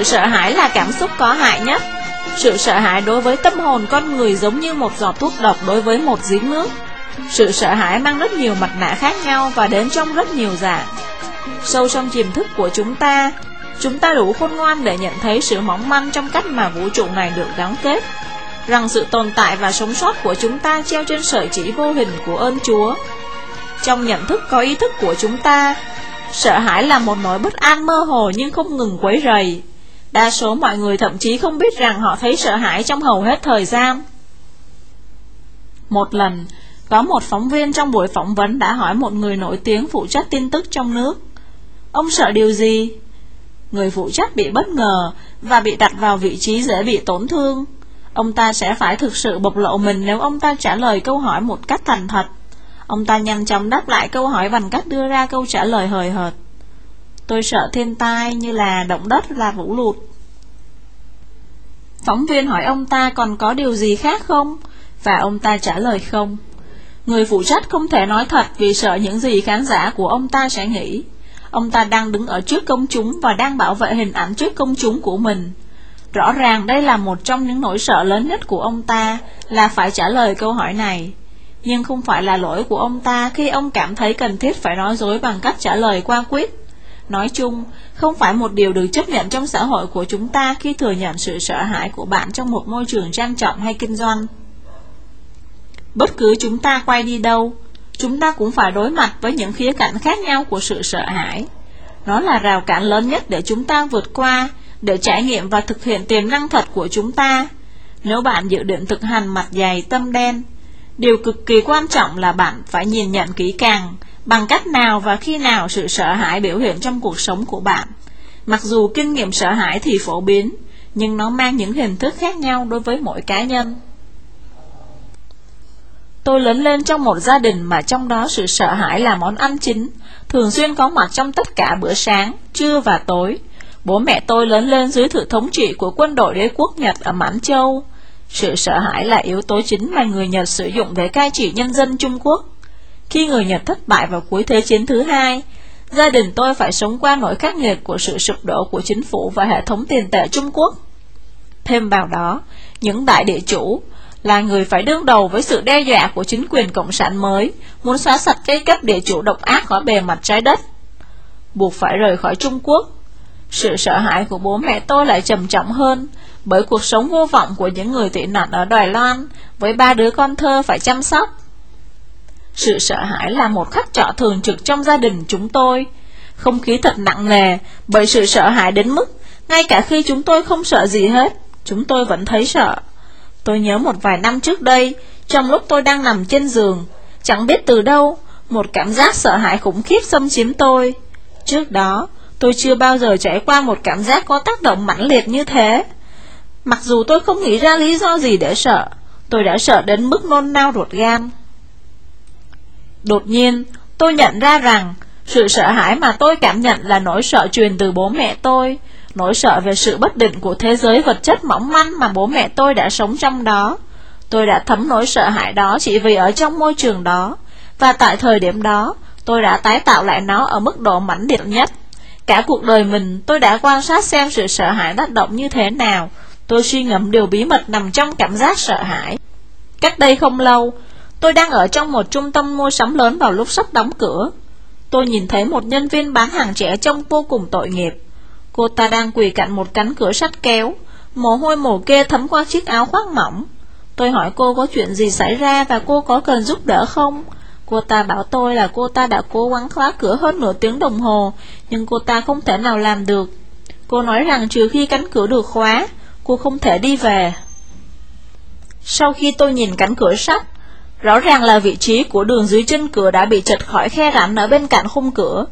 Sự sợ hãi là cảm xúc có hại nhất. Sự sợ hãi đối với tâm hồn con người giống như một giọt thuốc độc đối với một giếng nước. Sự sợ hãi mang rất nhiều mặt nạ khác nhau và đến trong rất nhiều dạng. Sâu trong tiềm thức của chúng ta Chúng ta đủ khôn ngoan để nhận thấy sự mỏng manh trong cách mà vũ trụ này được gắn kết. Rằng sự tồn tại và sống sót của chúng ta treo trên sợi chỉ vô hình của ơn Chúa. Trong nhận thức có ý thức của chúng ta, Sợ hãi là một nỗi bất an mơ hồ nhưng không ngừng quấy rầy. Đa số mọi người thậm chí không biết rằng họ thấy sợ hãi trong hầu hết thời gian Một lần, có một phóng viên trong buổi phỏng vấn đã hỏi một người nổi tiếng phụ trách tin tức trong nước Ông sợ điều gì? Người phụ trách bị bất ngờ và bị đặt vào vị trí dễ bị tổn thương. Ông ta sẽ phải thực sự bộc lộ mình nếu ông ta trả lời câu hỏi một cách thành thật. Ông ta nhanh chóng đáp lại câu hỏi bằng cách đưa ra câu trả lời hời hợt. Tôi sợ thiên tai như là động đất là vũ lụt. Phóng viên hỏi ông ta còn có điều gì khác không? Và ông ta trả lời không. Người phụ trách không thể nói thật vì sợ những gì khán giả của ông ta sẽ nghĩ. Ông ta đang đứng ở trước công chúng và đang bảo vệ hình ảnh trước công chúng của mình. Rõ ràng đây là một trong những nỗi sợ lớn nhất của ông ta là phải trả lời câu hỏi này. Nhưng không phải là lỗi của ông ta khi ông cảm thấy cần thiết phải nói dối bằng cách trả lời qua quyết. Nói chung, không phải một điều được chấp nhận trong xã hội của chúng ta khi thừa nhận sự sợ hãi của bạn trong một môi trường trang trọng hay kinh doanh. Bất cứ chúng ta quay đi đâu, chúng ta cũng phải đối mặt với những khía cạnh khác nhau của sự sợ hãi. Nó là rào cản lớn nhất để chúng ta vượt qua, để trải nghiệm và thực hiện tiềm năng thật của chúng ta. Nếu bạn dự định thực hành mặt dày tâm đen, điều cực kỳ quan trọng là bạn phải nhìn nhận kỹ càng bằng cách nào và khi nào sự sợ hãi biểu hiện trong cuộc sống của bạn. Mặc dù kinh nghiệm sợ hãi thì phổ biến, nhưng nó mang những hình thức khác nhau đối với mỗi cá nhân. Tôi lớn lên trong một gia đình mà trong đó sự sợ hãi là món ăn chính, thường xuyên có mặt trong tất cả bữa sáng, trưa và tối. Bố mẹ tôi lớn lên dưới sự thống trị của quân đội đế quốc Nhật ở Mãn Châu. Sự sợ hãi là yếu tố chính mà người Nhật sử dụng để cai trị nhân dân Trung Quốc. Khi người Nhật thất bại vào cuối Thế chiến thứ hai, gia đình tôi phải sống qua nỗi khắc nghiệt của sự sụp đổ của chính phủ và hệ thống tiền tệ Trung Quốc. Thêm vào đó, những đại địa chủ, là người phải đương đầu với sự đe dọa của chính quyền cộng sản mới, muốn xóa sạch cái cấp địa chủ độc ác khỏi bề mặt trái đất. Buộc phải rời khỏi Trung Quốc. Sự sợ hãi của bố mẹ tôi lại trầm trọng hơn, bởi cuộc sống vô vọng của những người tị nạn ở Đài Loan, với ba đứa con thơ phải chăm sóc. Sự sợ hãi là một khắc trọ thường trực trong gia đình chúng tôi. Không khí thật nặng nề, bởi sự sợ hãi đến mức, ngay cả khi chúng tôi không sợ gì hết, chúng tôi vẫn thấy sợ. Tôi nhớ một vài năm trước đây, trong lúc tôi đang nằm trên giường, chẳng biết từ đâu, một cảm giác sợ hãi khủng khiếp xâm chiếm tôi. Trước đó, tôi chưa bao giờ trải qua một cảm giác có tác động mãnh liệt như thế. Mặc dù tôi không nghĩ ra lý do gì để sợ, tôi đã sợ đến mức nôn nao ruột gan. Đột nhiên, tôi nhận ra rằng, sự sợ hãi mà tôi cảm nhận là nỗi sợ truyền từ bố mẹ tôi, nỗi sợ về sự bất định của thế giới vật chất mỏng manh mà bố mẹ tôi đã sống trong đó. Tôi đã thấm nỗi sợ hãi đó chỉ vì ở trong môi trường đó, và tại thời điểm đó, tôi đã tái tạo lại nó ở mức độ mãnh liệt nhất. Cả cuộc đời mình, tôi đã quan sát xem sự sợ hãi tác động như thế nào. Tôi suy ngẫm điều bí mật nằm trong cảm giác sợ hãi. Cách đây không lâu, tôi đang ở trong một trung tâm mua sắm lớn vào lúc sắp đóng cửa. Tôi nhìn thấy một nhân viên bán hàng trẻ trông vô cùng tội nghiệp. Cô ta đang quỳ cạnh một cánh cửa sắt kéo, mồ hôi mồ kê thấm qua chiếc áo khoác mỏng. Tôi hỏi cô có chuyện gì xảy ra và cô có cần giúp đỡ không? Cô ta bảo tôi là cô ta đã cố gắng khóa cửa hơn nửa tiếng đồng hồ, nhưng cô ta không thể nào làm được. Cô nói rằng trừ khi cánh cửa được khóa, cô không thể đi về. Sau khi tôi nhìn cánh cửa sắt, rõ ràng là vị trí của đường dưới chân cửa đã bị chật khỏi khe rãnh ở bên cạnh khung cửa.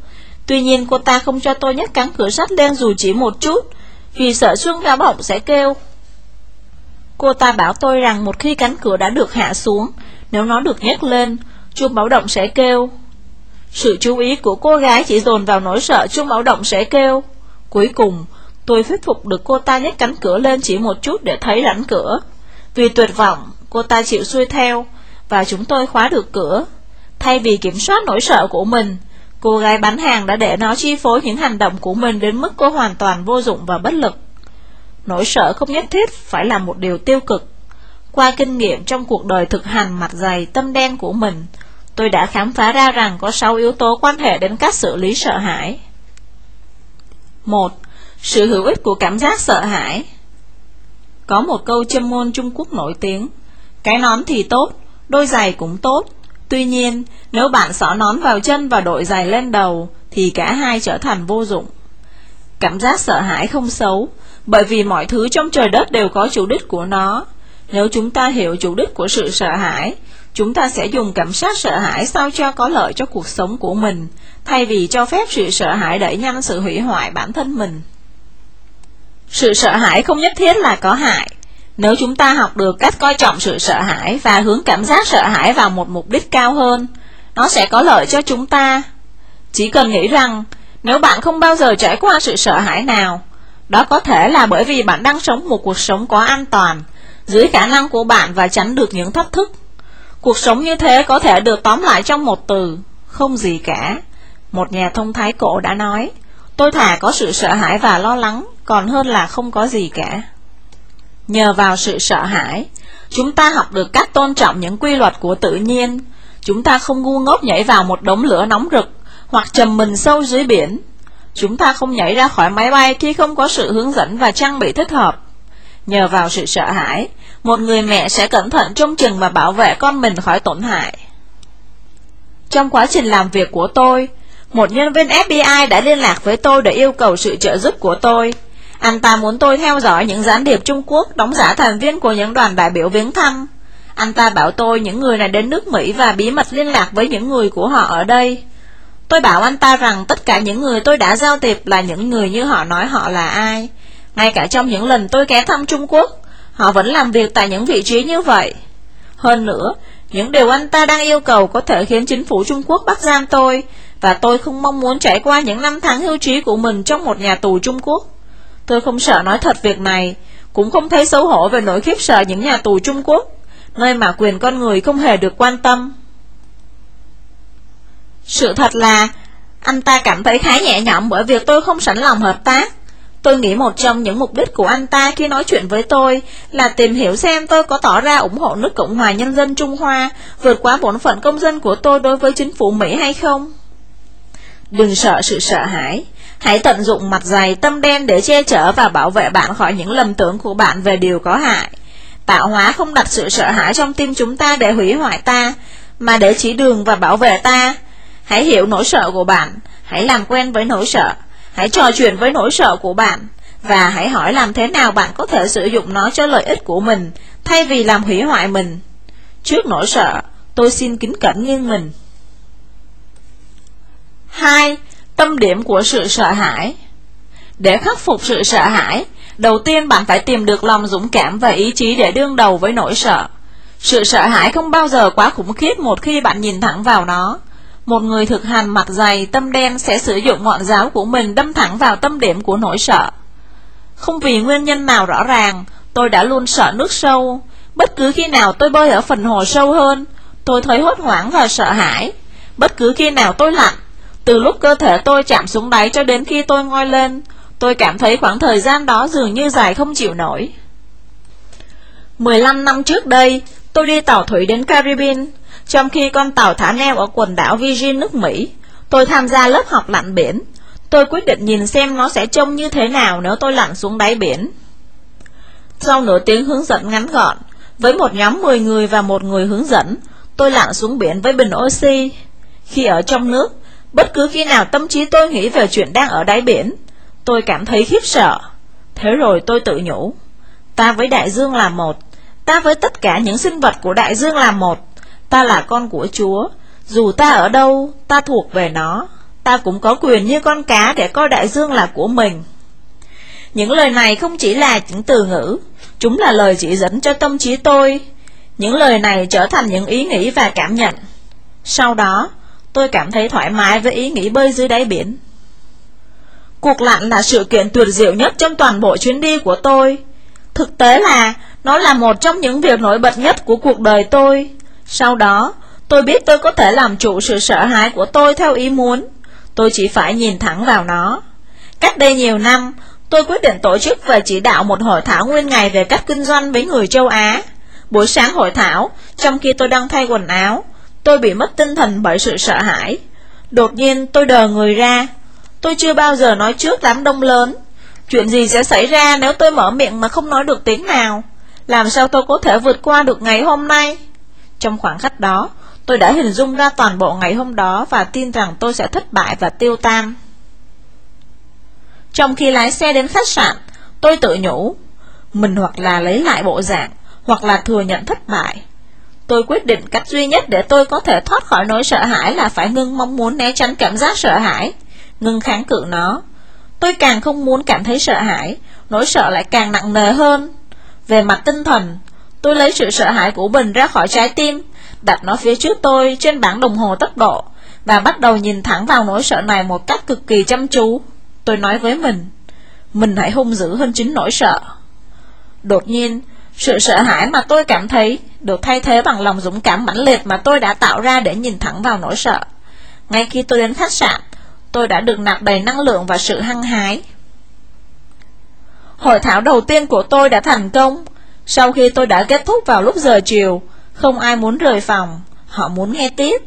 Tuy nhiên cô ta không cho tôi nhấc cánh cửa sắt lên dù chỉ một chút, vì sợ chuông báo động sẽ kêu. Cô ta bảo tôi rằng một khi cánh cửa đã được hạ xuống, nếu nó được nhấc lên, chuông báo động sẽ kêu. Sự chú ý của cô gái chỉ dồn vào nỗi sợ chuông báo động sẽ kêu. Cuối cùng, tôi thuyết phục được cô ta nhấc cánh cửa lên chỉ một chút để thấy rãnh cửa. Vì tuyệt vọng, cô ta chịu xuôi theo, và chúng tôi khóa được cửa. Thay vì kiểm soát nỗi sợ của mình, cô gái bán hàng đã để nó chi phối những hành động của mình đến mức cô hoàn toàn vô dụng và bất lực. Nỗi sợ không nhất thiết phải là một điều tiêu cực. Qua kinh nghiệm trong cuộc đời thực hành mặt dày tâm đen của mình, tôi đã khám phá ra rằng có 6 yếu tố quan hệ đến cách xử lý sợ hãi. 1. Sự hữu ích của cảm giác sợ hãi Có một câu châm môn Trung Quốc nổi tiếng Cái nón thì tốt, đôi giày cũng tốt. Tuy nhiên, nếu bạn xỏ nón vào chân và đội giày lên đầu Thì cả hai trở thành vô dụng. Cảm giác sợ hãi không xấu Bởi vì mọi thứ trong trời đất đều có chủ đích của nó. Nếu chúng ta hiểu chủ đích của sự sợ hãi Chúng ta sẽ dùng cảm giác sợ hãi sao cho có lợi cho cuộc sống của mình Thay vì cho phép sự sợ hãi đẩy nhanh sự hủy hoại bản thân mình. Sự sợ hãi không nhất thiết là có hại. Nếu chúng ta học được cách coi trọng sự sợ hãi Và hướng cảm giác sợ hãi vào một mục đích cao hơn, Nó sẽ có lợi cho chúng ta. Chỉ cần nghĩ rằng, Nếu bạn không bao giờ trải qua sự sợ hãi nào, Đó có thể là bởi vì bạn đang sống một cuộc sống có an toàn, Dưới khả năng của bạn và tránh được những thách thức. Cuộc sống như thế có thể được tóm lại trong một từ, Không gì cả. Một nhà thông thái cổ đã nói, Tôi thà có sự sợ hãi và lo lắng, Còn hơn là không có gì cả. Nhờ vào sự sợ hãi Chúng ta học được cách tôn trọng những quy luật của tự nhiên Chúng ta không ngu ngốc nhảy vào một đống lửa nóng rực Hoặc trầm mình sâu dưới biển Chúng ta không nhảy ra khỏi máy bay khi không có sự hướng dẫn và trang bị thích hợp Nhờ vào sự sợ hãi một người mẹ sẽ cẩn thận trông chừng và bảo vệ con mình khỏi tổn hại. Trong quá trình làm việc của tôi, một nhân viên FBI đã liên lạc với tôi để yêu cầu sự trợ giúp của tôi. Anh ta muốn tôi theo dõi những gián điệp Trung Quốc đóng giả thành viên của những đoàn đại biểu viếng thăm. Anh ta bảo tôi những người này đến nước Mỹ và bí mật liên lạc với những người của họ ở đây. Tôi bảo anh ta rằng tất cả những người tôi đã giao tiếp là những người như họ nói họ là ai. Ngay cả trong những lần tôi ghé thăm Trung Quốc, Họ vẫn làm việc tại những vị trí như vậy. Hơn nữa, những điều anh ta đang yêu cầu có thể khiến chính phủ Trung Quốc bắt giam tôi, và tôi không mong muốn trải qua những năm tháng hưu trí của mình trong một nhà tù Trung Quốc. Tôi không sợ nói thật việc này, cũng không thấy xấu hổ về nỗi khiếp sợ những nhà tù Trung Quốc, nơi mà quyền con người không hề được quan tâm. Sự thật là, anh ta cảm thấy khá nhẹ nhõm bởi việc tôi không sẵn lòng hợp tác. Tôi nghĩ một trong những mục đích của anh ta khi nói chuyện với tôi là tìm hiểu xem tôi có tỏ ra ủng hộ nước Cộng hòa Nhân dân Trung Hoa vượt quá bổn phận công dân của tôi đối với chính phủ Mỹ hay không. Đừng sợ sự sợ hãi. Hãy tận dụng mặt dày tâm đen để che chở và bảo vệ bạn khỏi những lầm tưởng của bạn về điều có hại. Tạo hóa không đặt sự sợ hãi trong tim chúng ta để hủy hoại ta, mà để chỉ đường và bảo vệ ta. Hãy hiểu nỗi sợ của bạn, hãy làm quen với nỗi sợ Hãy trò chuyện với nỗi sợ của bạn và hãy hỏi làm thế nào bạn có thể sử dụng nó cho lợi ích của mình thay vì làm hủy hoại mình. Trước nỗi sợ, tôi xin kính cẩn nghiêng mình. 2. Tâm điểm của sự sợ hãi Để khắc phục sự sợ hãi, đầu tiên bạn phải tìm được lòng dũng cảm và ý chí để đương đầu với nỗi sợ. Sự sợ hãi không bao giờ quá khủng khiếp một khi bạn nhìn thẳng vào nó. Một người thực hành mặt dày tâm đen sẽ sử dụng ngọn giáo của mình đâm thẳng vào tâm điểm của nỗi sợ. Không vì nguyên nhân nào rõ ràng, tôi đã luôn sợ nước sâu. Bất cứ khi nào tôi bơi ở phần hồ sâu hơn, tôi thấy hốt hoảng và sợ hãi. Bất cứ khi nào tôi lặn, từ lúc cơ thể tôi chạm xuống đáy cho đến khi tôi ngoi lên, tôi cảm thấy khoảng thời gian đó dường như dài không chịu nổi. 15 năm trước đây, tôi đi tàu thủy đến Caribbean, trong khi con tàu thả neo ở quần đảo Virgin nước Mỹ, tôi tham gia lớp học lặn biển. Tôi quyết định nhìn xem nó sẽ trông như thế nào nếu tôi lặn xuống đáy biển. Sau nửa tiếng hướng dẫn ngắn gọn, với một nhóm 10 người và một người hướng dẫn, tôi lặn xuống biển với bình oxy. Khi ở trong nước, bất cứ khi nào tâm trí tôi nghĩ về chuyện đang ở đáy biển, tôi cảm thấy khiếp sợ. Thế rồi tôi tự nhủ, ta với đại dương là một, ta với tất cả những sinh vật của đại dương là một. Ta là con của Chúa, dù ta ở đâu, ta thuộc về nó. Ta cũng có quyền như con cá để coi đại dương là của mình. Những lời này không chỉ là những từ ngữ, chúng là lời chỉ dẫn cho tâm trí tôi. Những lời này trở thành những ý nghĩ và cảm nhận. Sau đó, tôi cảm thấy thoải mái với ý nghĩ bơi dưới đáy biển. Cuộc lặn là sự kiện tuyệt diệu nhất trong toàn bộ chuyến đi của tôi. Thực tế là, nó là một trong những việc nổi bật nhất của cuộc đời tôi. Sau đó, tôi biết tôi có thể làm chủ sự sợ hãi của tôi theo ý muốn. Tôi chỉ phải nhìn thẳng vào nó. Cách đây nhiều năm, tôi quyết định tổ chức và chỉ đạo một hội thảo nguyên ngày về cách kinh doanh với người châu Á. Buổi sáng hội thảo, trong khi tôi đang thay quần áo, tôi bị mất tinh thần bởi sự sợ hãi. Đột nhiên tôi đờ người ra. Tôi chưa bao giờ nói trước đám đông lớn. Chuyện gì sẽ xảy ra nếu tôi mở miệng mà không nói được tiếng nào? Làm sao tôi có thể vượt qua được ngày hôm nay? Trong khoảng khắc đó, tôi đã hình dung ra toàn bộ ngày hôm đó và tin rằng tôi sẽ thất bại và tiêu tan. Trong khi lái xe đến khách sạn, tôi tự nhủ, mình hoặc là lấy lại bộ dạng, hoặc là thừa nhận thất bại. Tôi quyết định cách duy nhất để tôi có thể thoát khỏi nỗi sợ hãi là phải ngưng mong muốn né tránh cảm giác sợ hãi, ngưng kháng cự nó. Tôi càng không muốn cảm thấy sợ hãi, nỗi sợ lại càng nặng nề hơn. Về mặt tinh thần, tôi lấy sự sợ hãi của mình ra khỏi trái tim, đặt nó phía trước tôi trên bảng đồng hồ tốc độ, và bắt đầu nhìn thẳng vào nỗi sợ này một cách cực kỳ chăm chú. Tôi nói với mình, mình hãy hung dữ hơn chính nỗi sợ. Đột nhiên, sự sợ hãi mà tôi cảm thấy được thay thế bằng lòng dũng cảm mãnh liệt mà tôi đã tạo ra để nhìn thẳng vào nỗi sợ. Ngay khi tôi đến khách sạn, tôi đã được nạp đầy năng lượng và sự hăng hái. Hội thảo đầu tiên của tôi đã thành công. Sau khi tôi đã kết thúc vào lúc giờ chiều, không ai muốn rời phòng, họ muốn nghe tiếp.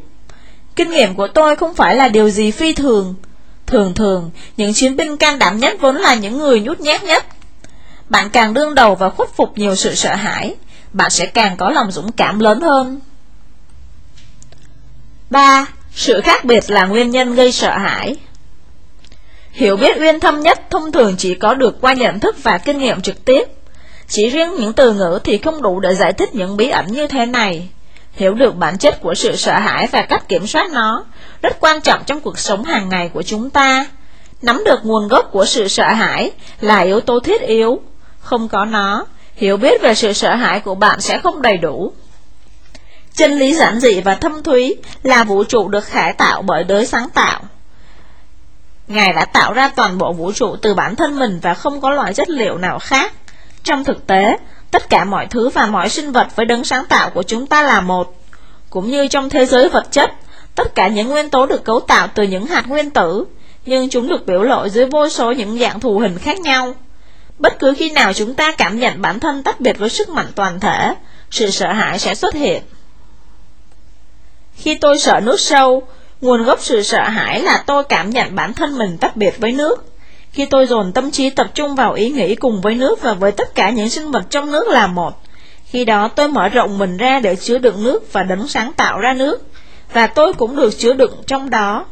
Kinh nghiệm của tôi không phải là điều gì phi thường. Thường thường, những chiến binh can đảm nhất vốn là những người nhút nhát nhất. Bạn càng đương đầu và khuất phục nhiều sự sợ hãi, bạn sẽ càng có lòng dũng cảm lớn hơn. 3. Sự khác biệt là nguyên nhân gây sợ hãi Hiểu biết uyên thâm nhất thông thường chỉ có được qua nhận thức và kinh nghiệm trực tiếp. Chỉ riêng những từ ngữ thì không đủ để giải thích những bí ẩn như thế này. Hiểu được bản chất của sự sợ hãi và cách kiểm soát nó rất quan trọng trong cuộc sống hàng ngày của chúng ta. Nắm được nguồn gốc của sự sợ hãi là yếu tố thiết yếu. Không có nó, hiểu biết về sự sợ hãi của bạn sẽ không đầy đủ. Chân lý giản dị và thâm thúy là vũ trụ được khải tạo bởi đới sáng tạo. Ngài đã tạo ra toàn bộ vũ trụ từ bản thân mình và không có loại chất liệu nào khác. Trong thực tế, tất cả mọi thứ và mọi sinh vật với đấng sáng tạo của chúng ta là một. Cũng như trong thế giới vật chất, tất cả những nguyên tố được cấu tạo từ những hạt nguyên tử, nhưng chúng được biểu lộ dưới vô số những dạng thù hình khác nhau. Bất cứ khi nào chúng ta cảm nhận bản thân tách biệt với sức mạnh toàn thể, sự sợ hãi sẽ xuất hiện. Khi tôi sợ nước sâu, nguồn gốc sự sợ hãi là tôi cảm nhận bản thân mình tách biệt với nước. Khi tôi dồn tâm trí tập trung vào ý nghĩ cùng với nước và với tất cả những sinh vật trong nước là một, khi đó tôi mở rộng mình ra để chứa đựng nước và đấng sáng tạo ra nước, và tôi cũng được chứa đựng trong đó.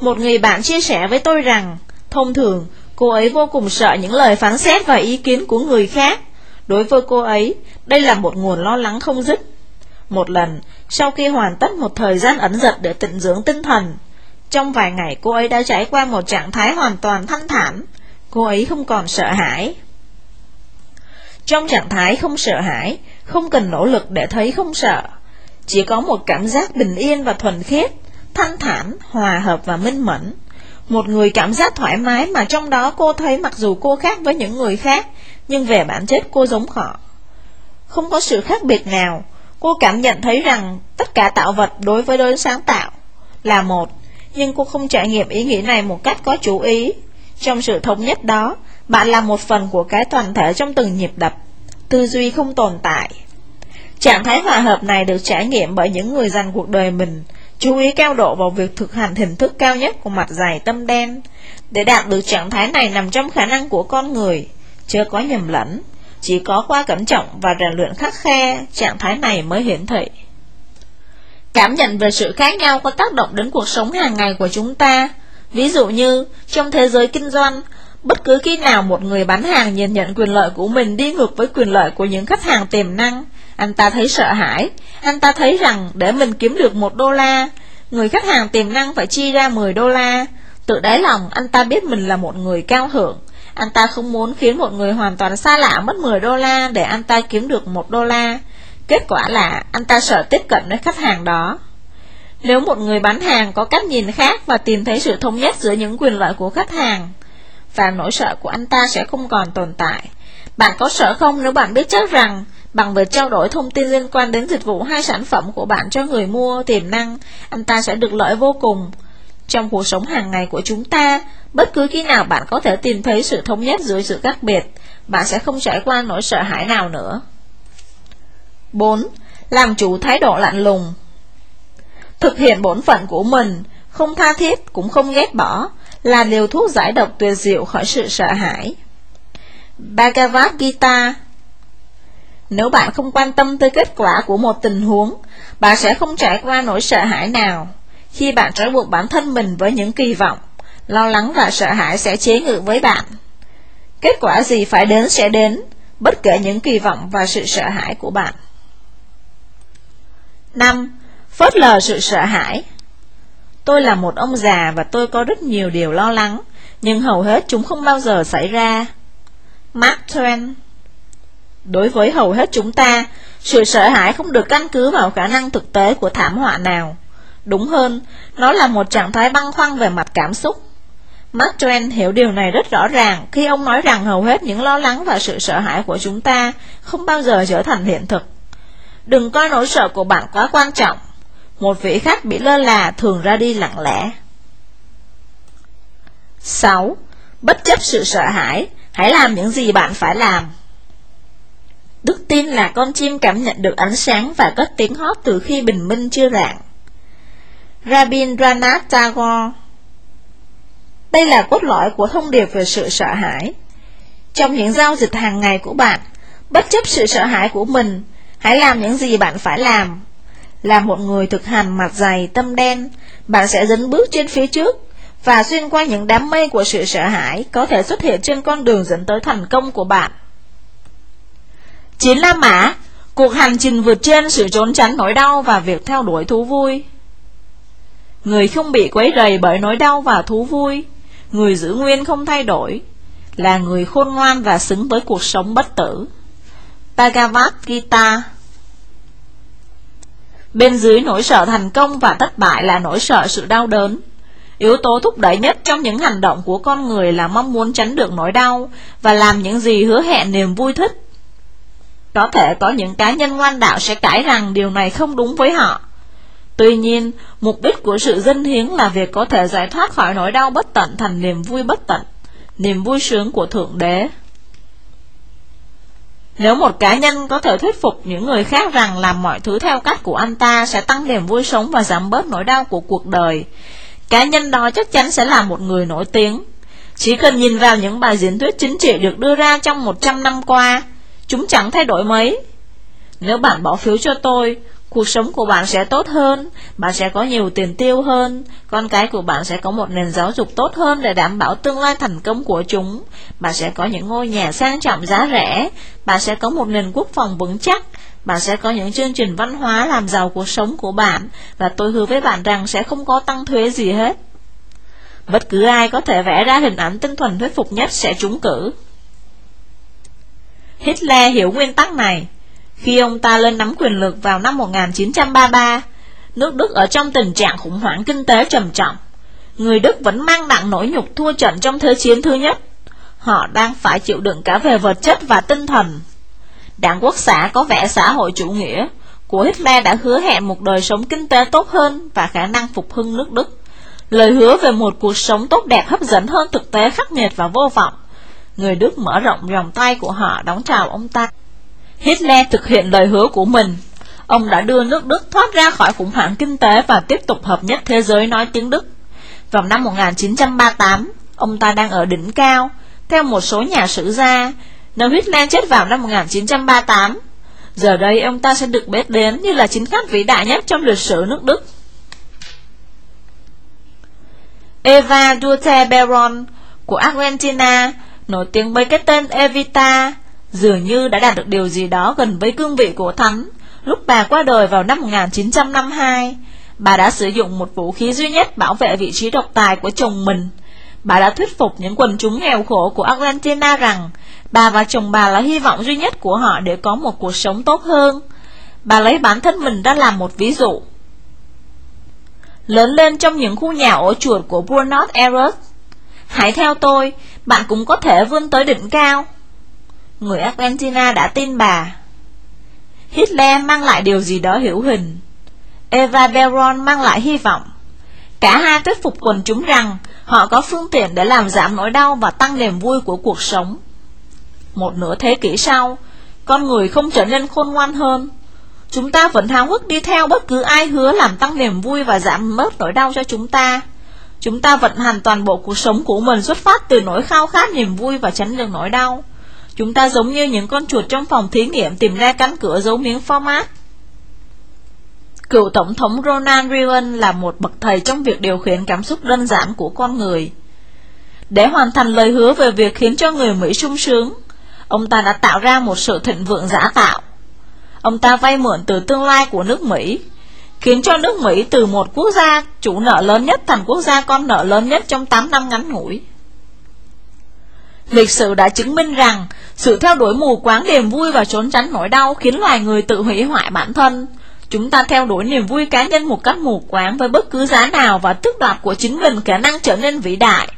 Một người bạn chia sẻ với tôi rằng, thông thường, cô ấy vô cùng sợ những lời phán xét và ý kiến của người khác. Đối với cô ấy, đây là một nguồn lo lắng không dứt. Một lần, sau khi hoàn tất một thời gian ẩn giật để tịnh dưỡng tinh thần, trong vài ngày cô ấy đã trải qua một trạng thái hoàn toàn thanh thản, cô ấy không còn sợ hãi. Trong trạng thái không sợ hãi, không cần nỗ lực để thấy không sợ, chỉ có một cảm giác bình yên và thuần khiết, thanh thản, hòa hợp và minh mẫn. Một người cảm giác thoải mái mà trong đó cô thấy mặc dù cô khác với những người khác, nhưng về bản chất cô giống họ. Không có sự khác biệt nào, cô cảm nhận thấy rằng tất cả tạo vật đối với đối sáng tạo là một, nhưng cô không trải nghiệm ý nghĩ này một cách có chủ ý. Trong sự thống nhất đó, bạn là một phần của cái toàn thể trong từng nhịp đập. Tư duy không tồn tại. Trạng thái hòa hợp này được trải nghiệm bởi những người dành cuộc đời mình, chú ý cao độ vào việc thực hành hình thức cao nhất của mặt dài tâm đen. Để đạt được trạng thái này nằm trong khả năng của con người, chưa có nhầm lẫn, chỉ có qua cẩn trọng và rèn luyện khắc khe, trạng thái này mới hiển thị. Cảm nhận về sự khác nhau có tác động đến cuộc sống hàng ngày của chúng ta. Ví dụ như, trong thế giới kinh doanh, bất cứ khi nào một người bán hàng nhìn nhận quyền lợi của mình đi ngược với quyền lợi của những khách hàng tiềm năng, anh ta thấy sợ hãi. Anh ta thấy rằng để mình kiếm được một đô la, người khách hàng tiềm năng phải chi ra 10 đô la. Tự đáy lòng, anh ta biết mình là một người cao thượng Anh ta không muốn khiến một người hoàn toàn xa lạ mất 10 đô la để anh ta kiếm được một đô la. Kết quả là anh ta sợ tiếp cận với khách hàng đó. Nếu một người bán hàng có cách nhìn khác và tìm thấy sự thống nhất giữa những quyền lợi của khách hàng, và nỗi sợ của anh ta sẽ không còn tồn tại. Bạn có sợ không nếu bạn biết chắc rằng Bằng việc trao đổi thông tin liên quan đến dịch vụ hay sản phẩm của bạn cho người mua tiềm năng, anh ta sẽ được lợi vô cùng. Trong cuộc sống hàng ngày của chúng ta, bất cứ khi nào bạn có thể tìm thấy sự thống nhất dưới sự khác biệt, bạn sẽ không trải qua nỗi sợ hãi nào nữa. 4. Làm chủ thái độ lạnh lùng Thực hiện bổn phận của mình, không tha thiết cũng không ghét bỏ, là liều thuốc giải độc tuyệt diệu khỏi sự sợ hãi. Bhagavad Gita nếu bạn không quan tâm tới kết quả của một tình huống, bạn sẽ không trải qua nỗi sợ hãi nào. Khi bạn trói buộc bản thân mình với những kỳ vọng, lo lắng và sợ hãi sẽ chế ngự với bạn. Kết quả gì phải đến sẽ đến, bất kể những kỳ vọng và sự sợ hãi của bạn. 5. Phớt lờ sự sợ hãi Tôi là một ông già và tôi có rất nhiều điều lo lắng, nhưng hầu hết chúng không bao giờ xảy ra. Mark Twain Đối với hầu hết chúng ta, sự sợ hãi không được căn cứ vào khả năng thực tế của thảm họa nào. Đúng hơn, nó là một trạng thái băng khoăn về mặt cảm xúc. Mark Twain hiểu điều này rất rõ ràng khi ông nói rằng hầu hết những lo lắng và sự sợ hãi của chúng ta không bao giờ trở thành hiện thực. Đừng coi nỗi sợ của bạn quá quan trọng. Một vị khách bị lơ là thường ra đi lặng lẽ. 6. Bất chấp sự sợ hãi, hãy làm những gì bạn phải làm. Đức tin là con chim cảm nhận được ánh sáng và cất tiếng hót từ khi bình minh chưa rạng. Rabindranath Tagore Đây là cốt lõi của thông điệp về sự sợ hãi. Trong những giao dịch hàng ngày của bạn, bất chấp sự sợ hãi của mình, hãy làm những gì bạn phải làm. Là một người thực hành mặt dày tâm đen, bạn sẽ dấn bước trên phía trước và xuyên qua những đám mây của sự sợ hãi có thể xuất hiện trên con đường dẫn tới thành công của bạn. Chín La Mã, cuộc hành trình vượt trên sự trốn tránh nỗi đau và việc theo đuổi thú vui. Người không bị quấy rầy bởi nỗi đau và thú vui, người giữ nguyên không thay đổi, là người khôn ngoan và xứng với cuộc sống bất tử. Bhagavad Gita Bên dưới nỗi sợ thành công và thất bại là nỗi sợ sự đau đớn. Yếu tố thúc đẩy nhất trong những hành động của con người là mong muốn tránh được nỗi đau và làm những gì hứa hẹn niềm vui thích. Có thể có những cá nhân ngoan đạo sẽ cãi rằng điều này không đúng với họ. Tuy nhiên, mục đích của sự dân hiến là việc có thể giải thoát khỏi nỗi đau bất tận thành niềm vui bất tận, niềm vui sướng của Thượng Đế. Nếu một cá nhân có thể thuyết phục những người khác rằng làm mọi thứ theo cách của anh ta sẽ tăng niềm vui sống và giảm bớt nỗi đau của cuộc đời, cá nhân đó chắc chắn sẽ là một người nổi tiếng. Chỉ cần nhìn vào những bài diễn thuyết chính trị được đưa ra trong 100 năm qua, chúng chẳng thay đổi mấy. Nếu bạn bỏ phiếu cho tôi, cuộc sống của bạn sẽ tốt hơn, bạn sẽ có nhiều tiền tiêu hơn, con cái của bạn sẽ có một nền giáo dục tốt hơn để đảm bảo tương lai thành công của chúng, bạn sẽ có những ngôi nhà sang trọng giá rẻ, bạn sẽ có một nền quốc phòng vững chắc, bạn sẽ có những chương trình văn hóa làm giàu cuộc sống của bạn, và tôi hứa với bạn rằng sẽ không có tăng thuế gì hết. Bất cứ ai có thể vẽ ra hình ảnh tinh thuần thuyết phục nhất sẽ trúng cử. Hitler hiểu nguyên tắc này. Khi ông ta lên nắm quyền lực vào năm 1933, nước Đức ở trong tình trạng khủng hoảng kinh tế trầm trọng. Người Đức vẫn mang nặng nỗi nhục thua trận trong Thế chiến thứ nhất. Họ đang phải chịu đựng cả về vật chất và tinh thần. Đảng Quốc xã có vẻ xã hội chủ nghĩa của Hitler đã hứa hẹn một đời sống kinh tế tốt hơn và khả năng phục hưng nước Đức. Lời hứa về một cuộc sống tốt đẹp hấp dẫn hơn thực tế khắc nghiệt và vô vọng. Người Đức mở rộng vòng tay của họ đón chào ông ta. Hitler thực hiện lời hứa của mình. Ông đã đưa nước Đức thoát ra khỏi khủng hoảng kinh tế và tiếp tục hợp nhất thế giới nói tiếng Đức. Vào năm 1938, ông ta đang ở đỉnh cao, theo một số nhà sử gia, nếu Hitler chết vào năm 1938. Giờ đây ông ta sẽ được biết đến như là chính khách vĩ đại nhất trong lịch sử nước Đức. Eva Duarte Beron của Argentina, nổi tiếng với cái tên Evita, dường như đã đạt được điều gì đó gần với cương vị của thánh. Lúc bà qua đời vào năm 1952, bà đã sử dụng một vũ khí duy nhất bảo vệ vị trí độc tài của chồng mình. Bà đã thuyết phục những quần chúng nghèo khổ của Argentina rằng bà và chồng bà là hy vọng duy nhất của họ để có một cuộc sống tốt hơn. Bà lấy bản thân mình ra làm một ví dụ. Lớn lên trong những khu nhà ổ chuột của Buenos Aires. Hãy theo tôi, bạn cũng có thể vươn tới đỉnh cao. Người Argentina đã tin bà. Hitler mang lại điều gì đó hữu hình. Eva Peron mang lại hy vọng. Cả hai thuyết phục quần chúng rằng họ có phương tiện để làm giảm nỗi đau và tăng niềm vui của cuộc sống. Một nửa thế kỷ sau, con người không trở nên khôn ngoan hơn. Chúng ta vẫn háo hức đi theo bất cứ ai hứa làm tăng niềm vui và giảm bớt nỗi đau cho chúng ta. Chúng ta vận hành toàn bộ cuộc sống của mình xuất phát từ nỗi khao khát niềm vui và tránh được nỗi đau. Chúng ta giống như những con chuột trong phòng thí nghiệm tìm ra cánh cửa giấu miếng format. Cựu Tổng thống Ronald Reagan là một bậc thầy trong việc điều khiển cảm xúc đơn giản của con người. Để hoàn thành lời hứa về việc khiến cho người Mỹ sung sướng, ông ta đã tạo ra một sự thịnh vượng giả tạo. Ông ta vay mượn từ tương lai của nước Mỹ, khiến cho nước Mỹ từ một quốc gia chủ nợ lớn nhất thành quốc gia con nợ lớn nhất trong 8 năm ngắn ngủi. Lịch sử đã chứng minh rằng sự theo đuổi mù quáng niềm vui và trốn tránh nỗi đau khiến loài người tự hủy hoại bản thân. Chúng ta theo đuổi niềm vui cá nhân một cách mù quáng với bất cứ giá nào và tước đoạt của chính mình, khả năng trở nên vĩ đại.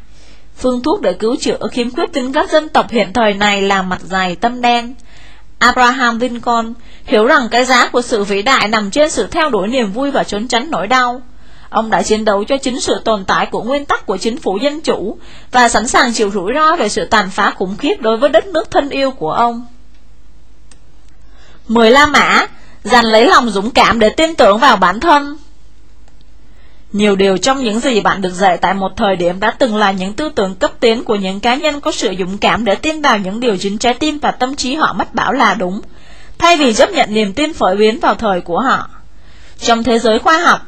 Phương thuốc để cứu chữa khiếm khuyết tính các dân tộc hiện thời này là mặt dày tâm đen. Abraham Lincoln hiểu rằng cái giá của sự vĩ đại nằm trên sự theo đuổi niềm vui và trốn tránh nỗi đau. Ông đã chiến đấu cho chính sự tồn tại của nguyên tắc của chính phủ dân chủ và sẵn sàng chịu rủi ro về sự tàn phá khủng khiếp đối với đất nước thân yêu của ông. Mười La Mã dành lấy lòng dũng cảm để tin tưởng vào bản thân. Nhiều điều trong những gì bạn được dạy tại một thời điểm đã từng là những tư tưởng cấp tiến của những cá nhân có sự dũng cảm để tin vào những điều chính trái tim và tâm trí họ mách bảo là đúng, thay vì chấp nhận niềm tin phổ biến vào thời của họ. Trong thế giới khoa học,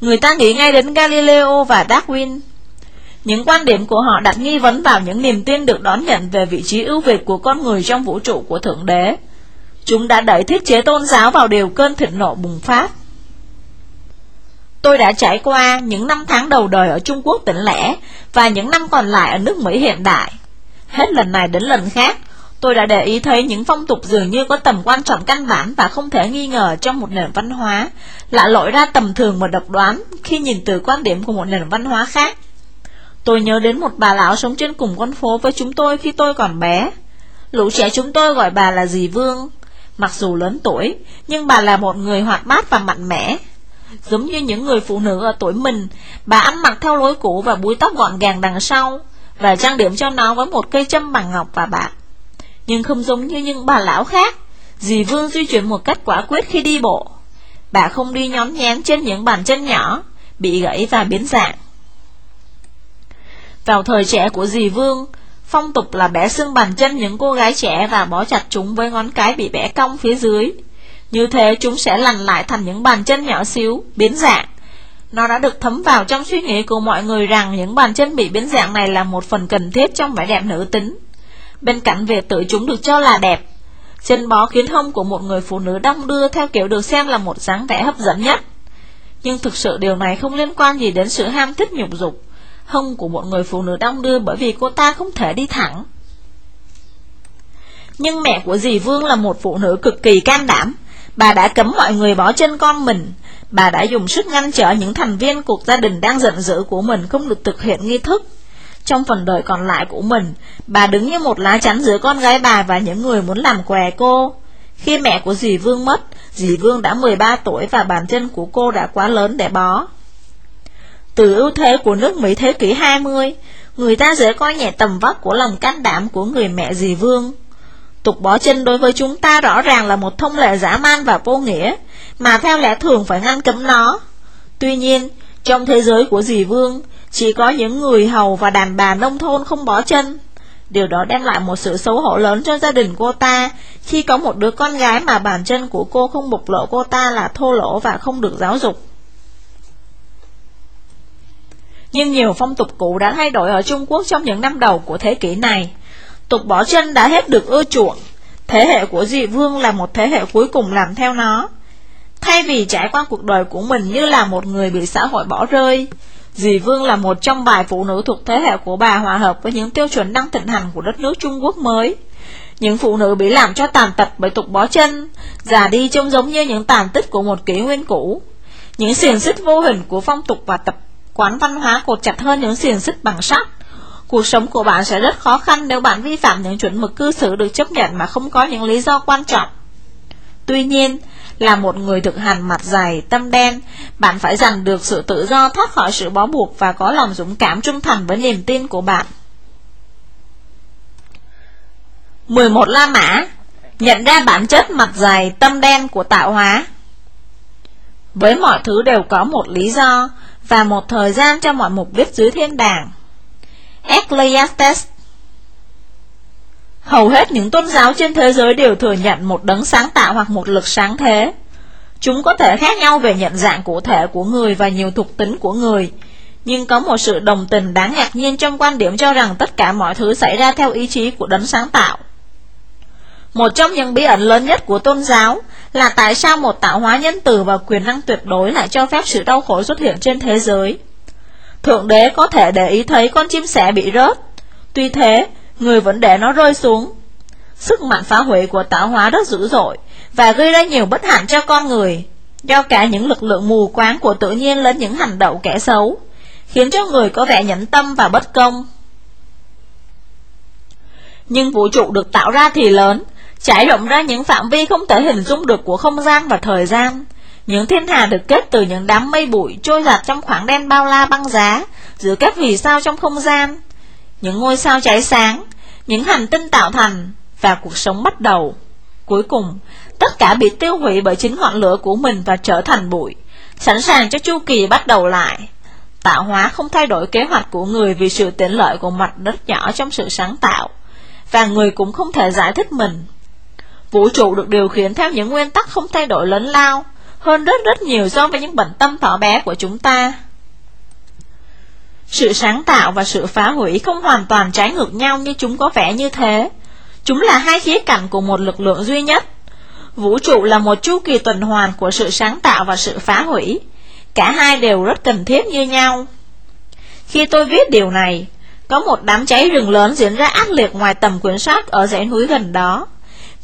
người ta nghĩ ngay đến Galileo và Darwin. Những quan điểm của họ đặt nghi vấn vào những niềm tin được đón nhận về vị trí ưu việt của con người trong vũ trụ của Thượng Đế. Chúng đã đẩy thiết chế tôn giáo vào điều cơn thịnh nộ bùng phát. Tôi đã trải qua những năm tháng đầu đời ở Trung Quốc tỉnh lẻ và những năm còn lại ở nước Mỹ hiện đại. Hết lần này đến lần khác, tôi đã để ý thấy những phong tục dường như có tầm quan trọng căn bản và không thể nghi ngờ trong một nền văn hóa, lạ lội ra tầm thường và độc đoán khi nhìn từ quan điểm của một nền văn hóa khác. Tôi nhớ đến một bà lão sống trên cùng con phố với chúng tôi khi tôi còn bé. Lũ trẻ chúng tôi gọi bà là dì Vương. Mặc dù lớn tuổi, nhưng bà là một người hoạt bát và mạnh mẽ. Giống như những người phụ nữ ở tuổi mình, bà ăn mặc theo lối cũ và búi tóc gọn gàng đằng sau, và trang điểm cho nó với một cây châm bằng ngọc và bạc. Nhưng không giống như những bà lão khác, dì Vương di chuyển một cách quả quyết khi đi bộ. Bà không đi nhón nhén trên những bàn chân nhỏ, bị gãy và biến dạng. Vào thời trẻ của dì Vương, phong tục là bẻ xương bàn chân những cô gái trẻ và bó chặt chúng với ngón cái bị bẻ cong phía dưới. Như thế chúng sẽ lành lại thành những bàn chân nhỏ xíu, biến dạng. Nó đã được thấm vào trong suy nghĩ của mọi người rằng những bàn chân bị biến dạng này là một phần cần thiết trong vẻ đẹp nữ tính. Bên cạnh việc tự chúng được cho là đẹp, chân bó khiến hông của một người phụ nữ đong đưa theo kiểu được xem là một dáng vẻ hấp dẫn nhất. Nhưng thực sự điều này không liên quan gì đến sự ham thích nhục dục. Hông của một người phụ nữ đong đưa bởi vì cô ta không thể đi thẳng. Nhưng mẹ của dì Vương là một phụ nữ cực kỳ can đảm. Bà đã cấm mọi người bỏ chân con mình. Bà đã dùng sức ngăn trở những thành viên cuộc gia đình đang giận dữ của mình không được thực hiện nghi thức. Trong phần đời còn lại của mình, bà đứng như một lá chắn giữa con gái bà và những người muốn làm què cô. Khi mẹ của dì Vương mất, dì Vương đã 13 tuổi và bàn chân của cô đã quá lớn để bó. Từ ưu thế của nước Mỹ thế kỷ 20, người ta dễ coi nhẹ tầm vóc của lòng can đảm của người mẹ dì Vương. Tục bỏ chân đối với chúng ta rõ ràng là một thông lệ giả man và vô nghĩa, mà theo lẽ thường phải ngăn cấm nó. Tuy nhiên, trong thế giới của dì Vương, chỉ có những người hầu và đàn bà nông thôn không bỏ chân. Điều đó đem lại một sự xấu hổ lớn cho gia đình cô ta khi có một đứa con gái mà bàn chân của cô không bộc lộ cô ta là thô lỗ và không được giáo dục. Nhưng nhiều phong tục cũ đã thay đổi ở Trung Quốc trong những năm đầu của thế kỷ này. Tục bỏ chân đã hết được ưa chuộng. Thế hệ của dị vương là một thế hệ cuối cùng làm theo nó. Thay vì trải qua cuộc đời của mình như là một người bị xã hội bỏ rơi, Dì Vương là một trong vài phụ nữ thuộc thế hệ của bà hòa hợp với những tiêu chuẩn năng thịnh hành của đất nước Trung Quốc mới. Những phụ nữ bị làm cho tàn tật bởi tục bó chân, già đi trông giống như những tàn tích của một kỷ nguyên cũ. Những xiềng xích vô hình của phong tục và tập quán văn hóa cột chặt hơn những xiềng xích bằng sắt. Cuộc sống của bạn sẽ rất khó khăn nếu bạn vi phạm những chuẩn mực cư xử được chấp nhận mà không có những lý do quan trọng. Tuy nhiên, là một người thực hành mặt dày, tâm đen, bạn phải giành được sự tự do thoát khỏi sự bó buộc và có lòng dũng cảm trung thành với niềm tin của bạn. 11 La Mã Nhận ra bản chất mặt dày, tâm đen của tạo hóa Với mọi thứ đều có một lý do và một thời gian cho mọi mục đích dưới thiên đàng. Ecclesiastes Hầu hết những tôn giáo trên thế giới đều thừa nhận một đấng sáng tạo hoặc một lực sáng thế. Chúng có thể khác nhau về nhận dạng cụ thể của người và nhiều thuộc tính của người, nhưng có một sự đồng tình đáng ngạc nhiên trong quan điểm cho rằng tất cả mọi thứ xảy ra theo ý chí của đấng sáng tạo. Một trong những bí ẩn lớn nhất của tôn giáo là tại sao một tạo hóa nhân từ và quyền năng tuyệt đối lại cho phép sự đau khổ xuất hiện trên thế giới. Thượng đế có thể để ý thấy con chim sẻ bị rớt, tuy thế, người vẫn để nó rơi xuống. Sức mạnh phá hủy của tạo hóa rất dữ dội và gây ra nhiều bất hạnh cho con người, do cả những lực lượng mù quáng của tự nhiên lẫn những hành động kẻ xấu, khiến cho người có vẻ nhẫn tâm và bất công. Nhưng vũ trụ được tạo ra thì lớn, trải rộng ra những phạm vi không thể hình dung được của không gian và thời gian. Những thiên hà được kết từ những đám mây bụi trôi giặt trong khoảng đen bao la băng giá, giữa các vì sao trong không gian. Những ngôi sao cháy sáng, những hành tinh tạo thành, và cuộc sống bắt đầu. Cuối cùng, tất cả bị tiêu hủy bởi chính ngọn lửa của mình và trở thành bụi, sẵn sàng cho chu kỳ bắt đầu lại. Tạo hóa không thay đổi kế hoạch của người vì sự tiện lợi của mặt đất nhỏ trong sự sáng tạo, và người cũng không thể giải thích mình. Vũ trụ được điều khiển theo những nguyên tắc không thay đổi lớn lao, hơn rất rất nhiều so với những bệnh tâm thỏ bé của chúng ta. Sự sáng tạo và sự phá hủy không hoàn toàn trái ngược nhau như chúng có vẻ như thế. Chúng là hai khía cạnh của một lực lượng duy nhất. Vũ trụ là một chu kỳ tuần hoàn của sự sáng tạo và sự phá hủy. Cả hai đều rất cần thiết như nhau. Khi tôi viết điều này, có một đám cháy rừng lớn diễn ra ác liệt ngoài tầm quyển sát ở dãy núi gần đó.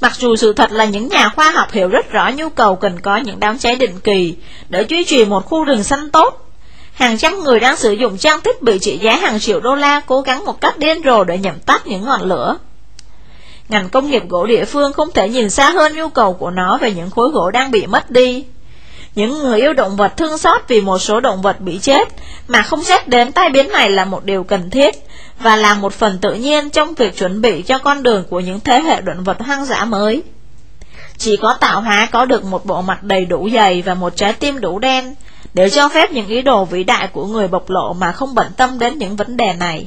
Mặc dù sự thật là những nhà khoa học hiểu rất rõ nhu cầu cần có những đám cháy định kỳ để duy trì một khu rừng xanh tốt, hàng trăm người đang sử dụng trang thiết bị trị giá hàng triệu đô la cố gắng một cách điên rồ để nhậm tắt những ngọn lửa. Ngành công nghiệp gỗ địa phương không thể nhìn xa hơn nhu cầu của nó về những khối gỗ đang bị mất đi. Những người yêu động vật thương xót vì một số động vật bị chết mà không xét đến tai biến này là một điều cần thiết và là một phần tự nhiên trong việc chuẩn bị cho con đường của những thế hệ động vật hoang dã mới. Chỉ có tạo hóa có được một bộ mặt đầy đủ dày và một trái tim đủ đen để cho phép những ý đồ vĩ đại của người bộc lộ mà không bận tâm đến những vấn đề này.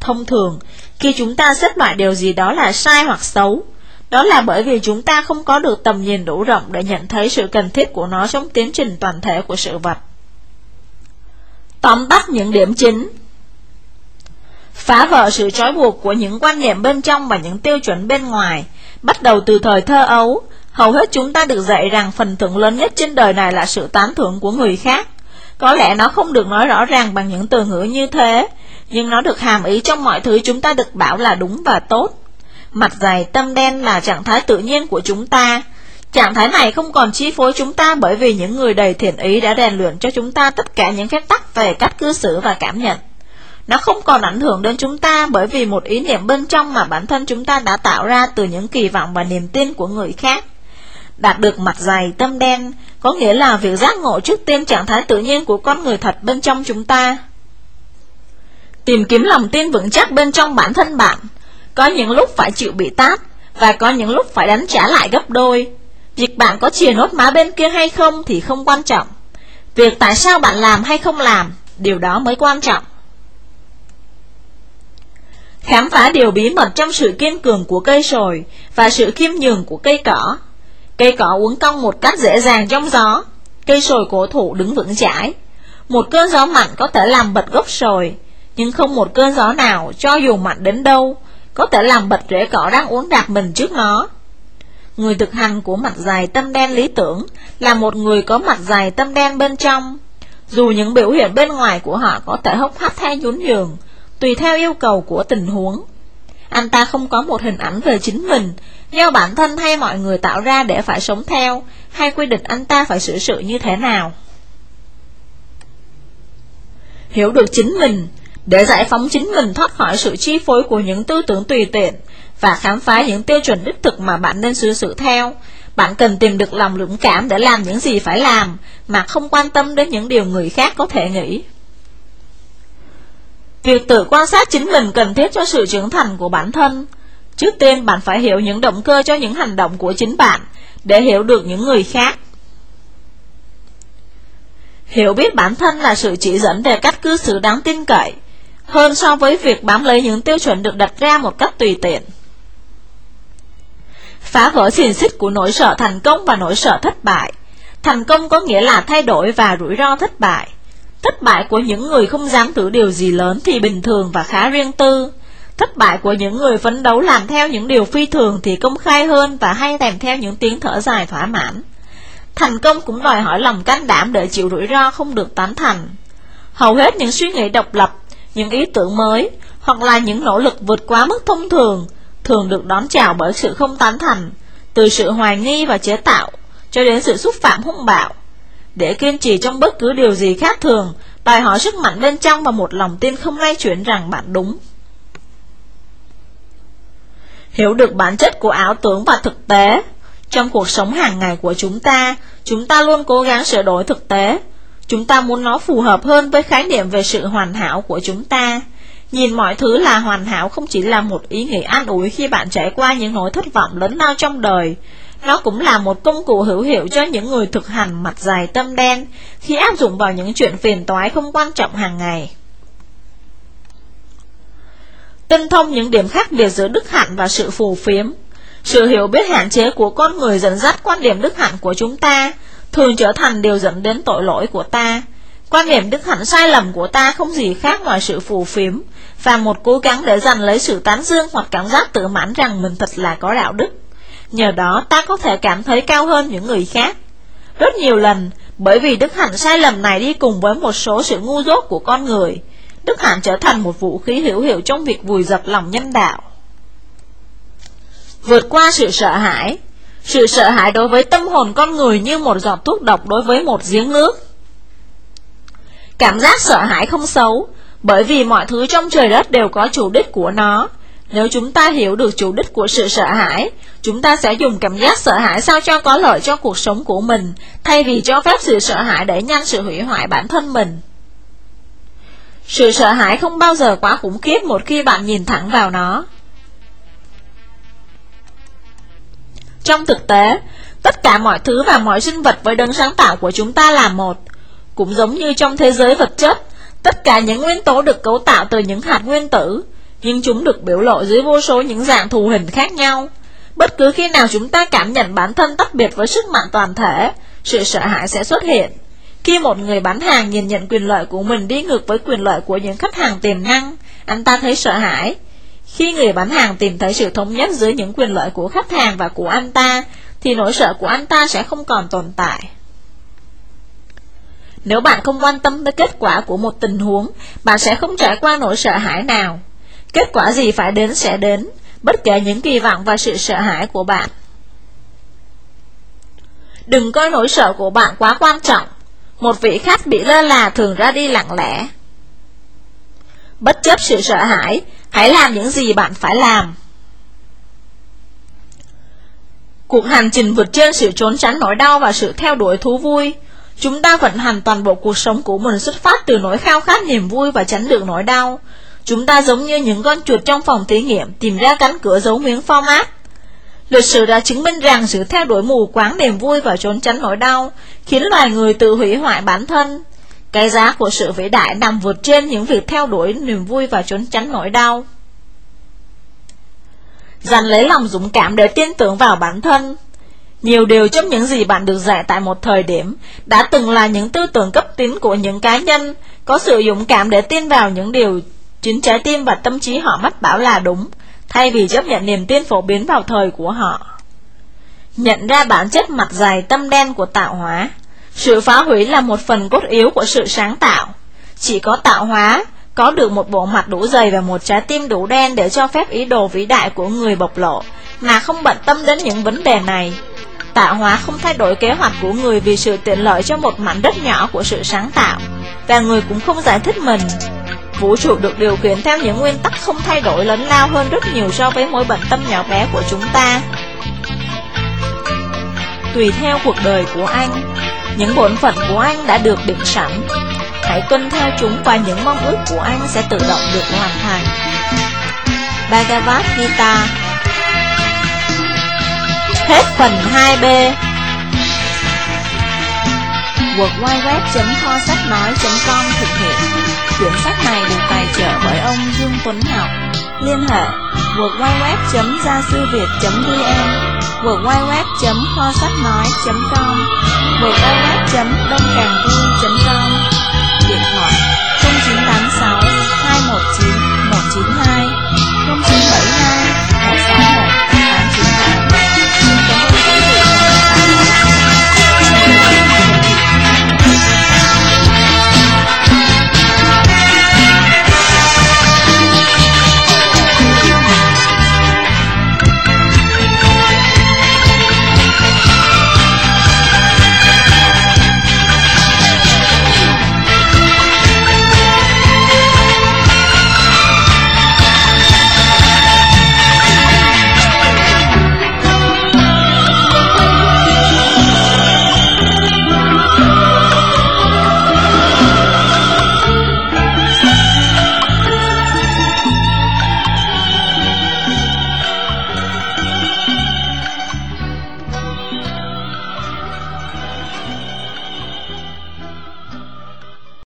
Thông thường, khi chúng ta xếp loại điều gì đó là sai hoặc xấu, đó là bởi vì chúng ta không có được tầm nhìn đủ rộng để nhận thấy sự cần thiết của nó trong tiến trình toàn thể của sự vật. Tóm tắt những điểm chính Phá vỡ sự trói buộc của những quan niệm bên trong và những tiêu chuẩn bên ngoài, bắt đầu từ thời thơ ấu, hầu hết chúng ta được dạy rằng phần thưởng lớn nhất trên đời này là sự tán thưởng của người khác. Có lẽ nó không được nói rõ ràng bằng những từ ngữ như thế, nhưng nó được hàm ý trong mọi thứ chúng ta được bảo là đúng và tốt. Mặt dày tâm đen là trạng thái tự nhiên của chúng ta. Trạng thái này không còn chi phối chúng ta bởi vì những người đầy thiện ý đã rèn luyện cho chúng ta tất cả những phép tắc về cách cư xử và cảm nhận. Nó không còn ảnh hưởng đến chúng ta bởi vì một ý niệm bên trong mà bản thân chúng ta đã tạo ra từ những kỳ vọng và niềm tin của người khác. Đạt được mặt dày tâm đen có nghĩa là việc giác ngộ trước tiên trạng thái tự nhiên của con người thật bên trong chúng ta. Tìm kiếm lòng tin vững chắc bên trong bản thân bạn Có những lúc phải chịu bị tát Và có những lúc phải đánh trả lại gấp đôi Việc bạn có chìa nốt má bên kia hay không thì không quan trọng Việc tại sao bạn làm hay không làm, Điều đó mới quan trọng Khám phá điều bí mật trong sự kiên cường của cây sồi Và sự khiêm nhường của cây cỏ Cây cỏ uốn cong một cách dễ dàng trong gió Cây sồi cổ thụ đứng vững chãi Một cơn gió mạnh có thể làm bật gốc sồi nhưng không một cơn gió nào, cho dù mạnh đến đâu, có thể làm bật rễ cỏ đang uốn đạp mình trước nó. Người thực hành của mặt dài tâm đen lý tưởng là một người có mặt dài tâm đen bên trong. Dù những biểu hiện bên ngoài của họ có thể hốc hách hay nhún nhường, tùy theo yêu cầu của tình huống. Anh ta không có một hình ảnh về chính mình, do bản thân hay mọi người tạo ra để phải sống theo, hay quy định anh ta phải xử sự như thế nào. Hiểu được chính mình để giải phóng chính mình thoát khỏi sự chi phối của những tư tưởng tùy tiện và khám phá những tiêu chuẩn đích thực mà bạn nên xử sự theo. Bạn cần tìm được lòng dũng cảm để làm những gì phải làm, mà không quan tâm đến những điều người khác có thể nghĩ. Việc tự quan sát chính mình cần thiết cho sự trưởng thành của bản thân. Trước tiên bạn phải hiểu những động cơ cho những hành động của chính bạn, để hiểu được những người khác. Hiểu biết bản thân là sự chỉ dẫn về cách cư xử đáng tin cậy, hơn so với việc bám lấy những tiêu chuẩn được đặt ra một cách tùy tiện. Phá vỡ xiềng xích của nỗi sợ thành công và nỗi sợ thất bại. Thành công có nghĩa là thay đổi và rủi ro thất bại. Thất bại của những người không dám thử điều gì lớn thì bình thường và khá riêng tư. Thất bại của những người phấn đấu làm theo những điều phi thường thì công khai hơn và hay kèm theo những tiếng thở dài thỏa mãn. Thành công cũng đòi hỏi lòng can đảm để chịu rủi ro không được tán thành. Hầu hết những suy nghĩ độc lập, những ý tưởng mới, hoặc là những nỗ lực vượt quá mức thông thường, thường được đón chào bởi sự không tán thành, từ sự hoài nghi và chế tạo, cho đến sự xúc phạm hung bạo. Để kiên trì trong bất cứ điều gì khác thường, đòi hỏi sức mạnh bên trong và một lòng tin không lay chuyển rằng bạn đúng. Hiểu được bản chất của ảo tưởng và thực tế. Trong cuộc sống hàng ngày của chúng ta Chúng ta luôn cố gắng sửa đổi thực tế. Chúng ta muốn nó phù hợp hơn với khái niệm về sự hoàn hảo của chúng ta. Nhìn mọi thứ là hoàn hảo không chỉ là một ý nghĩ an ủi khi bạn trải qua những nỗi thất vọng lớn lao trong đời nó cũng là một công cụ hữu hiệu cho những người thực hành mặt dài tâm đen Khi áp dụng vào những chuyện phiền toái không quan trọng hàng ngày tinh thông những điểm khác biệt giữa đức hạnh và sự phù phiếm. Sự hiểu biết hạn chế của con người dẫn dắt quan điểm đức hạnh của chúng ta, thường trở thành điều dẫn đến tội lỗi của ta. Quan điểm đức hạnh sai lầm của ta không gì khác ngoài sự phù phiếm, và một cố gắng để giành lấy sự tán dương hoặc cảm giác tự mãn rằng mình thật là có đạo đức. Nhờ đó ta có thể cảm thấy cao hơn những người khác. Rất nhiều lần, bởi vì đức hạnh sai lầm này đi cùng với một số sự ngu dốt của con người, Đức Hạnh trở thành một vũ khí hữu hiệu trong việc vùi dập lòng nhân đạo. Vượt qua sự sợ hãi Sự sợ hãi đối với tâm hồn con người như một giọt thuốc độc đối với một giếng nước. Cảm giác sợ hãi không xấu, bởi vì mọi thứ trong trời đất đều có chủ đích của nó. Nếu chúng ta hiểu được chủ đích của sự sợ hãi, chúng ta sẽ dùng cảm giác sợ hãi sao cho có lợi cho cuộc sống của mình, thay vì cho phép sự sợ hãi để nhanh sự hủy hoại bản thân mình. Sự sợ hãi không bao giờ quá khủng khiếp một khi bạn nhìn thẳng vào nó. Trong thực tế, tất cả mọi thứ và mọi sinh vật với đấng sáng tạo của chúng ta là một. Cũng giống như trong thế giới vật chất, tất cả những nguyên tố được cấu tạo từ những hạt nguyên tử, nhưng chúng được biểu lộ dưới vô số những dạng thù hình khác nhau. Bất cứ khi nào chúng ta cảm nhận bản thân tách biệt với sức mạnh toàn thể, sự sợ hãi sẽ xuất hiện. Khi một người bán hàng nhìn nhận quyền lợi của mình đi ngược với quyền lợi của những khách hàng tiềm năng, anh ta thấy sợ hãi. Khi người bán hàng tìm thấy sự thống nhất giữa những quyền lợi của khách hàng và của anh ta, thì nỗi sợ của anh ta sẽ không còn tồn tại. Nếu bạn không quan tâm tới kết quả của một tình huống, bạn sẽ không trải qua nỗi sợ hãi nào. Kết quả gì phải đến sẽ đến, bất kể những kỳ vọng và sự sợ hãi của bạn. Đừng coi nỗi sợ của bạn quá quan trọng, một vị khách bị lơ là thường ra đi lặng lẽ. Bất chấp sự sợ hãi, hãy làm những gì bạn phải làm. Cuộc hành trình vượt trên sự trốn tránh nỗi đau và sự theo đuổi thú vui. Chúng ta vận hành toàn bộ cuộc sống của mình xuất phát từ nỗi khao khát niềm vui và tránh được nỗi đau. Chúng ta giống như những con chuột trong phòng thí nghiệm, tìm ra cánh cửa giấu miếng format. Lịch sử đã chứng minh rằng sự theo đuổi mù quáng niềm vui và trốn tránh nỗi đau khiến loài người tự hủy hoại bản thân. Cái giá của sự vĩ đại nằm vượt trên những việc theo đuổi niềm vui và trốn tránh nỗi đau. Dành lấy lòng dũng cảm để tin tưởng vào bản thân. Nhiều điều trong những gì bạn được dạy tại một thời điểm đã từng là những tư tưởng cấp tín của những cá nhân có sự dũng cảm để tin vào những điều chính trái tim và tâm trí họ mách bảo là đúng, thay vì chấp nhận niềm tin phổ biến vào thời của họ. Nhận ra bản chất mặt dày tâm đen của tạo hóa, sự phá hủy là một phần cốt yếu của sự sáng tạo. Chỉ có tạo hóa, có được một bộ mặt đủ dày và một trái tim đủ đen để cho phép ý đồ vĩ đại của người bộc lộ, mà không bận tâm đến những vấn đề này. Tạo hóa không thay đổi kế hoạch của người vì sự tiện lợi cho một mảnh đất nhỏ của sự sáng tạo, và người cũng không giải thích mình. Vũ trụ được điều khiển theo những nguyên tắc không thay đổi lớn lao hơn rất nhiều so với mỗi bận tâm nhỏ bé của chúng ta. Tùy theo cuộc đời của anh, những bổn phận của anh đã được định sẵn. Hãy tuân theo chúng và những mong ước của anh sẽ tự động được hoàn thành. Bhagavad Gita Hết phần 2B www.kho sách nói.com thực hiện Quyển sách này được tài trợ bởi ông Dương Tuấn Học Liên hệ www.giasưviệt.vn www.kho sách nói.com www.đông.càngvui.com Điện thoại 0986 219 192 0972